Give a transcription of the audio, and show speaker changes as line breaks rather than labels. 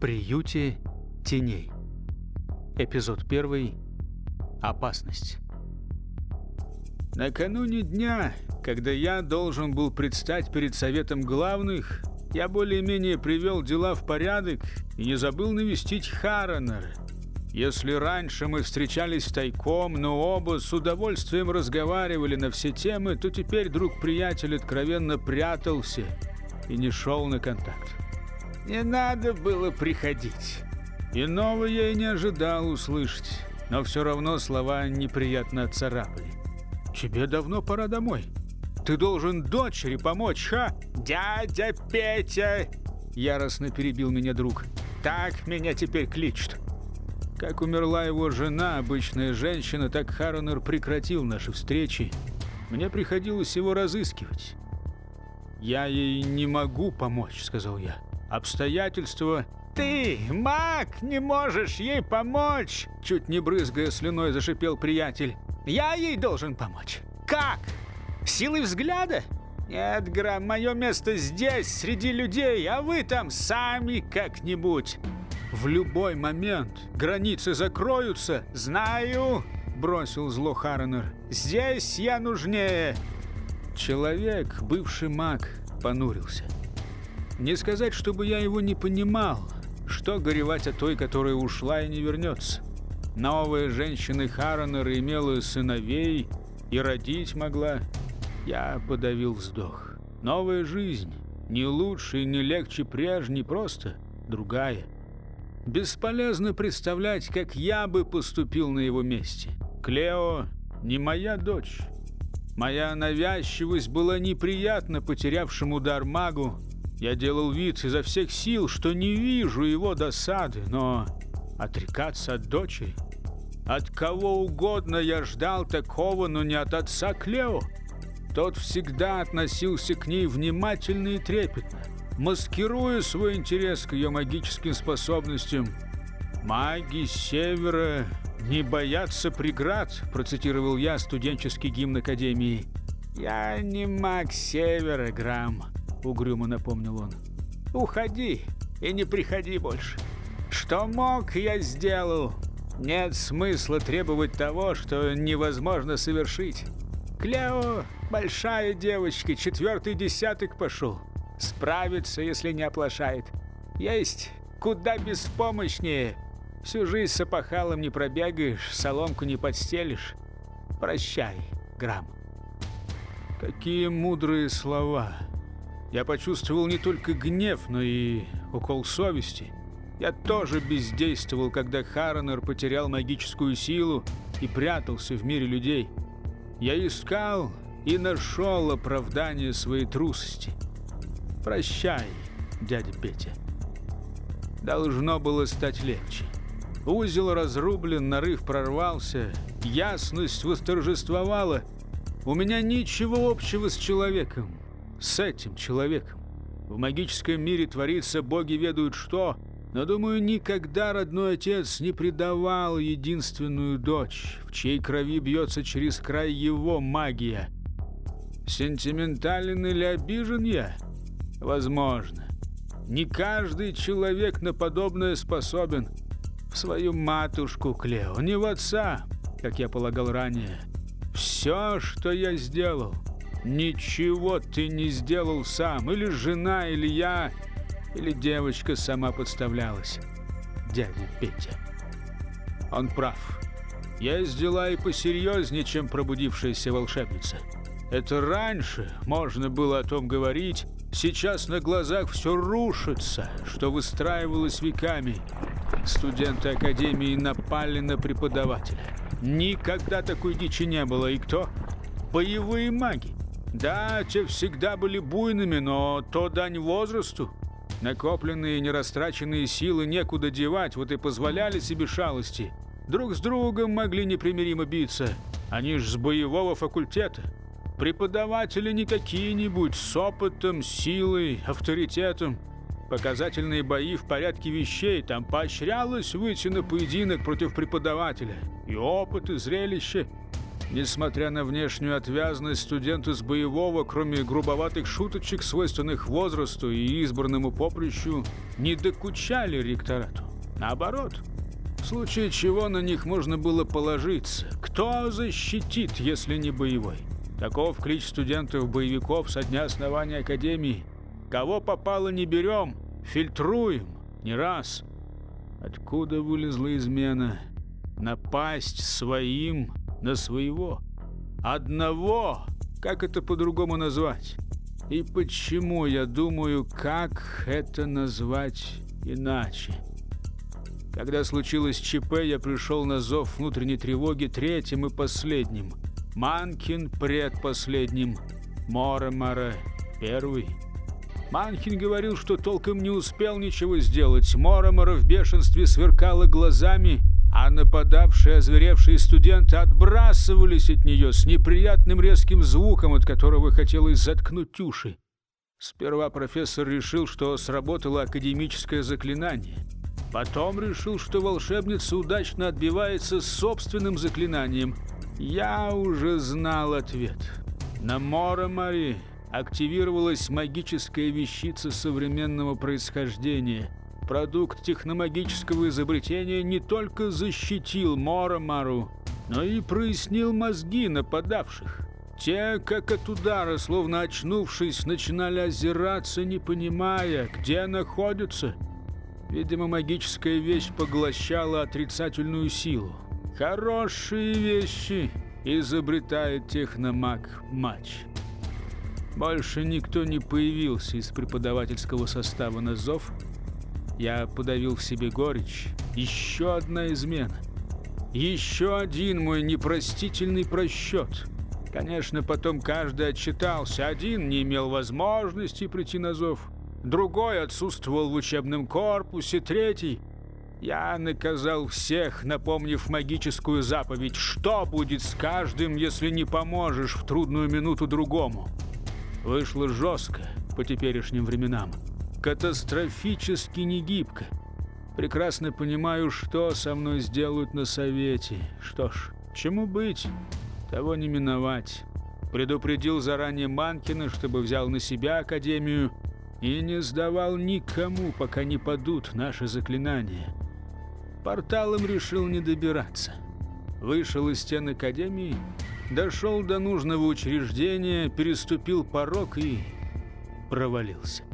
приюте теней. Эпизод первый. Опасность.
Накануне дня, когда я должен был предстать перед советом главных, я более-менее привел дела в порядок и не забыл навестить Харанера. Если раньше мы встречались тайком, но оба с удовольствием разговаривали на все темы, то теперь друг приятель откровенно прятался и не шел на контакт. Не надо было приходить. Иного я и не ожидал услышать, но все равно слова неприятно отцарапали. «Тебе давно пора домой. Ты должен дочери помочь, ха?» «Дядя Петя!» Яростно перебил меня друг. «Так меня теперь кличут». Как умерла его жена, обычная женщина, так Харонер прекратил наши встречи. Мне приходилось его разыскивать. «Я ей не могу помочь», — сказал я. «Обстоятельства...» «Ты, маг, не можешь ей помочь!» Чуть не брызгая слюной, зашипел приятель. «Я ей должен помочь. Как? Силой взгляда? Нет, Грам, мое место здесь, среди людей, а вы там сами как-нибудь. В любой момент границы закроются. Знаю, бросил зло Харанер. Здесь я нужнее. Человек, бывший маг, понурился. Не сказать, чтобы я его не понимал. Что горевать о той, которая ушла и не вернется? Новая женщина Харанера имела сыновей и родить могла. Я подавил вздох. Новая жизнь. Не лучше и не легче прежней, просто другая. Бесполезно представлять, как я бы поступил на его месте. Клео не моя дочь. Моя навязчивость была неприятна потерявшему дар магу. Я делал вид изо всех сил, что не вижу его досады, но отрекаться от дочери... От кого угодно я ждал такого, но не от отца Клео. Тот всегда относился к ней внимательно и трепетно, маскируя свой интерес к ее магическим способностям. «Маги Севера не боятся преград», процитировал я студенческий гимн Академии. «Я не маг Севера, Грамм», угрюмо напомнил он. «Уходи и не приходи больше. Что мог, я сделал. Нет смысла требовать того, что невозможно совершить». Клео – большая девочка, четвертый десяток пошел. Справится, если не оплошает. Есть куда беспомощнее. Всю жизнь с опахалом не пробегаешь, соломку не подстелишь. Прощай, Грамм. Какие мудрые слова. Я почувствовал не только гнев, но и укол совести. Я тоже бездействовал, когда Харанер потерял магическую силу и прятался в мире людей. Я искал и нашел оправдание своей трусости. Прощай, дядя Петя. Должно было стать легче. Узел разрублен, нарыв прорвался, ясность восторжествовала. У меня ничего общего с человеком, с этим человеком. В магическом мире творится боги ведают что, но, думаю, никогда родной отец не предавал единственную дочь, в чьей крови бьется через край его магия. Сентиментален или обижен я? Возможно. Не каждый человек на подобное способен. В свою матушку Клео, не в отца, как я полагал ранее. Все, что я сделал, ничего ты не сделал сам, или жена, или я... Или девочка сама подставлялась? Дядя Петя. Он прав. Есть дела и посерьезнее, чем пробудившаяся волшебница. Это раньше можно было о том говорить, сейчас на глазах все рушится, что выстраивалось веками. Студенты Академии напали на преподавателя. Никогда такой дичи не было. И кто? Боевые маги. Да, те всегда были буйными, но то дань возрасту. Накопленные нерастраченные силы некуда девать, вот и позволяли себе шалости. Друг с другом могли непримиримо биться. Они ж с боевого факультета. Преподаватели не какие-нибудь, с опытом, силой, авторитетом. Показательные бои в порядке вещей, там поощрялось выйти на поединок против преподавателя. И опыт, и зрелище. Несмотря на внешнюю отвязность, студенты с боевого, кроме грубоватых шуточек, свойственных возрасту и избранному поприщу, не докучали ректорату. Наоборот, в случае чего на них можно было положиться. Кто защитит, если не боевой? Таков клич студентов-боевиков со дня основания Академии. Кого попало не берем, фильтруем, не раз. Откуда вылезла измена? Напасть своим на своего. Одного, как это по-другому назвать? И почему я думаю, как это назвать иначе? Когда случилось ЧП, я пришел на зов внутренней тревоги третьим и последним. Манкин предпоследним. Моремара первый. Манкин говорил, что толком не успел ничего сделать. Моремара в бешенстве сверкала глазами, а нападавшие озверевшие студенты отбрасывались от нее с неприятным резким звуком, от которого хотелось заткнуть уши. Сперва профессор решил, что сработало академическое заклинание — Потом решил, что волшебница удачно отбивается собственным заклинанием. Я уже знал ответ. На Моромаре активировалась магическая вещица современного происхождения. Продукт техномагического изобретения не только защитил Моромару, но и прояснил мозги нападавших. Те, как от удара, словно очнувшись, начинали озираться, не понимая, где находятся – Видимо, магическая вещь поглощала отрицательную силу. Хорошие вещи изобретает техномаг Матч. Больше никто не появился из преподавательского состава на зов. Я подавил в себе горечь. Еще одна измена. Еще один мой непростительный просчет. Конечно, потом каждый отчитался. Один не имел возможности прийти на зов другой отсутствовал в учебном корпусе, третий... Я наказал всех, напомнив магическую заповедь, что будет с каждым, если не поможешь в трудную минуту другому. Вышло жестко по теперешним временам, катастрофически негибко. Прекрасно понимаю, что со мной сделают на совете. Что ж, чему быть, того не миновать. Предупредил заранее Манкина, чтобы взял на себя Академию, и не сдавал никому, пока не падут наши заклинания. Порталом решил не добираться. Вышел из стен Академии, дошел до нужного учреждения, переступил порог и провалился.